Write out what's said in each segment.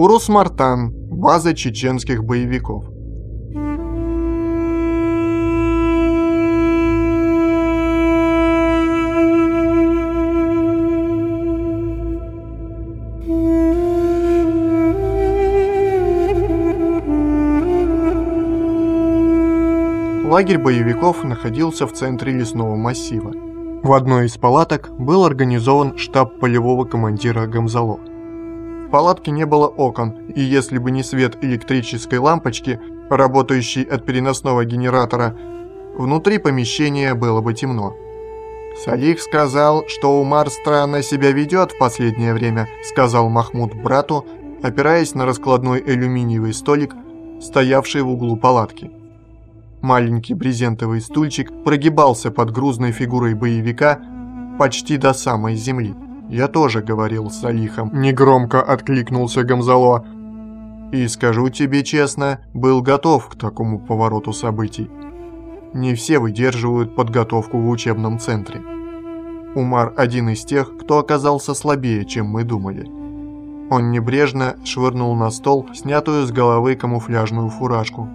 Урус-Мартан, база чеченских боевиков. Лагерь боевиков находился в центре лесного массива. В одной из палаток был организован штаб полевого командира Гамзало. В палатке не было окон, и если бы не свет электрической лампочки, работающей от переносного генератора, внутри помещения было бы темно. «Салих сказал, что Умар странно себя ведет в последнее время», сказал Махмуд брату, опираясь на раскладной алюминиевый столик, стоявший в углу палатки. Маленький брезентовый стульчик прогибался под грузной фигурой боевика почти до самой земли. «Я тоже говорил с Салихом», — негромко откликнулся Гамзало. «И скажу тебе честно, был готов к такому повороту событий. Не все выдерживают подготовку в учебном центре. Умар один из тех, кто оказался слабее, чем мы думали». Он небрежно швырнул на стол снятую с головы камуфляжную фуражку.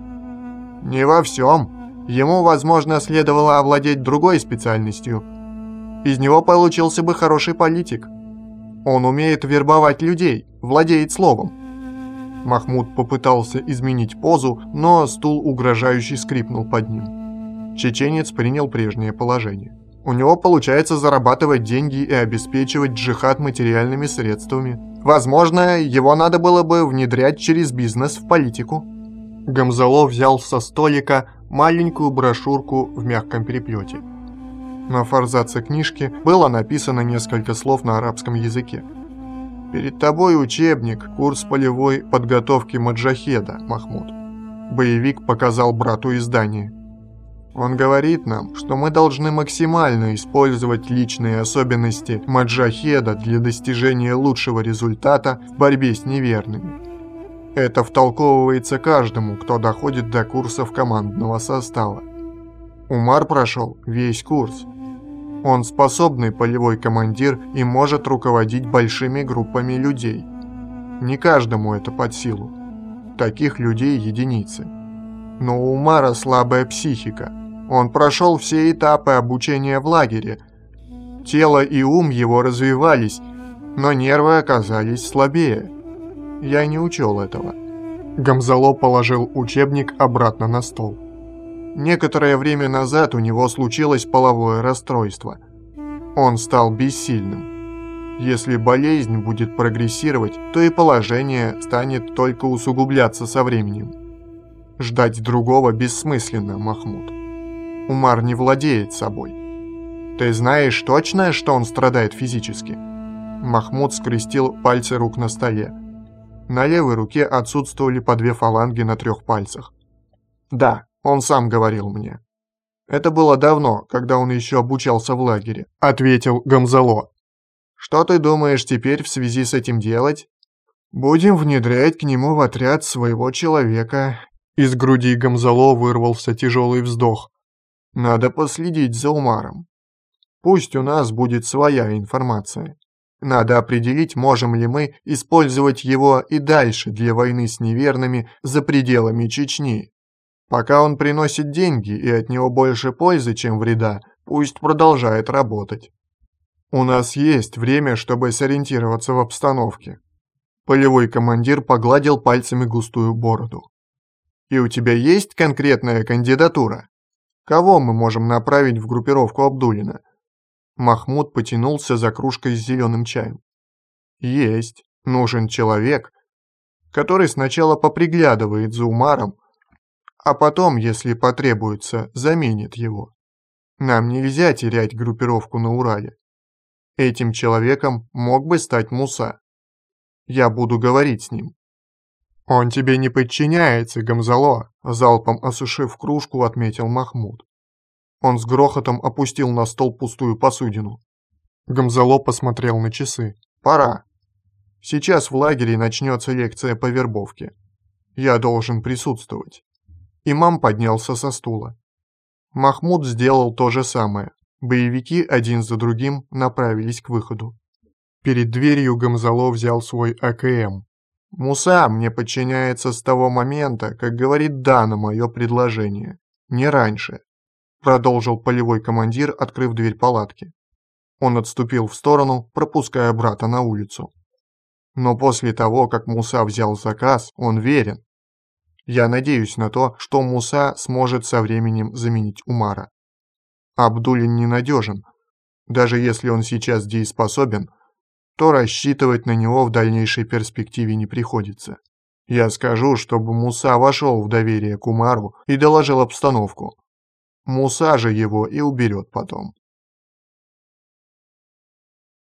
Не во всем. Ему, возможно, следовало овладеть другой специальностью. Из него получился бы хороший политик. Он умеет вербовать людей, владеет словом. Махмуд попытался изменить позу, но стул угрожающе скрипнул под ним. Чеченец принял прежнее положение. У него получается зарабатывать деньги и обеспечивать джихад материальными средствами. Возможно, его надо было бы внедрять через бизнес в политику. Гамзало взял со столика маленькую брошюрку в мягком переплете. На форзаце книжки было написано несколько слов на арабском языке. «Перед тобой учебник, курс полевой подготовки маджахеда, Махмуд». Боевик показал брату издание. Он говорит нам, что мы должны максимально использовать личные особенности маджахеда для достижения лучшего результата в борьбе с неверными. Это втолковывается каждому, кто доходит до курсов командного состава. Умар прошел весь курс. Он способный полевой командир и может руководить большими группами людей. Не каждому это под силу. Таких людей единицы. Но у Умара слабая психика. Он прошел все этапы обучения в лагере. Тело и ум его развивались, но нервы оказались слабее. Я не учел этого. Гамзало положил учебник обратно на стол. Некоторое время назад у него случилось половое расстройство. Он стал бессильным. Если болезнь будет прогрессировать, то и положение станет только усугубляться со временем. Ждать другого бессмысленно, Махмуд. Умар не владеет собой. Ты знаешь точно, что он страдает физически? Махмуд скрестил пальцы рук на столе. На левой руке отсутствовали по две фаланги на трех пальцах. Да, он сам говорил мне. Это было давно, когда он еще обучался в лагере, ответил Гамзало. Что ты думаешь теперь в связи с этим делать? Будем внедрять к нему в отряд своего человека. Из груди Гамзало вырвался тяжелый вздох. Надо последить за Умаром. Пусть у нас будет своя информация. Надо определить, можем ли мы использовать его и дальше для войны с неверными за пределами Чечни. Пока он приносит деньги и от него больше пользы, чем вреда, пусть продолжает работать. У нас есть время, чтобы сориентироваться в обстановке. Полевой командир погладил пальцами густую бороду. И у тебя есть конкретная кандидатура? Кого мы можем направить в группировку Абдулина? Махмуд потянулся за кружкой с зеленым чаем. «Есть. Нужен человек, который сначала поприглядывает за Умаром, а потом, если потребуется, заменит его. Нам нельзя терять группировку на Урале. Этим человеком мог бы стать Муса. Я буду говорить с ним». «Он тебе не подчиняется, Гамзало», залпом осушив кружку, отметил Махмуд. Он с грохотом опустил на стол пустую посудину. Гамзало посмотрел на часы. «Пора. Сейчас в лагере начнется лекция по вербовке. Я должен присутствовать». Имам поднялся со стула. Махмуд сделал то же самое. Боевики один за другим направились к выходу. Перед дверью Гамзало взял свой АКМ. Муса мне подчиняется с того момента, как говорит «да» на мое предложение. Не раньше. Продолжил полевой командир, открыв дверь палатки. Он отступил в сторону, пропуская брата на улицу. Но после того, как Муса взял заказ, он верен. Я надеюсь на то, что Муса сможет со временем заменить Умара. Абдулин ненадежен. Даже если он сейчас дееспособен, то рассчитывать на него в дальнейшей перспективе не приходится. Я скажу, чтобы Муса вошел в доверие к Умару и доложил обстановку. Муса же его и уберет потом.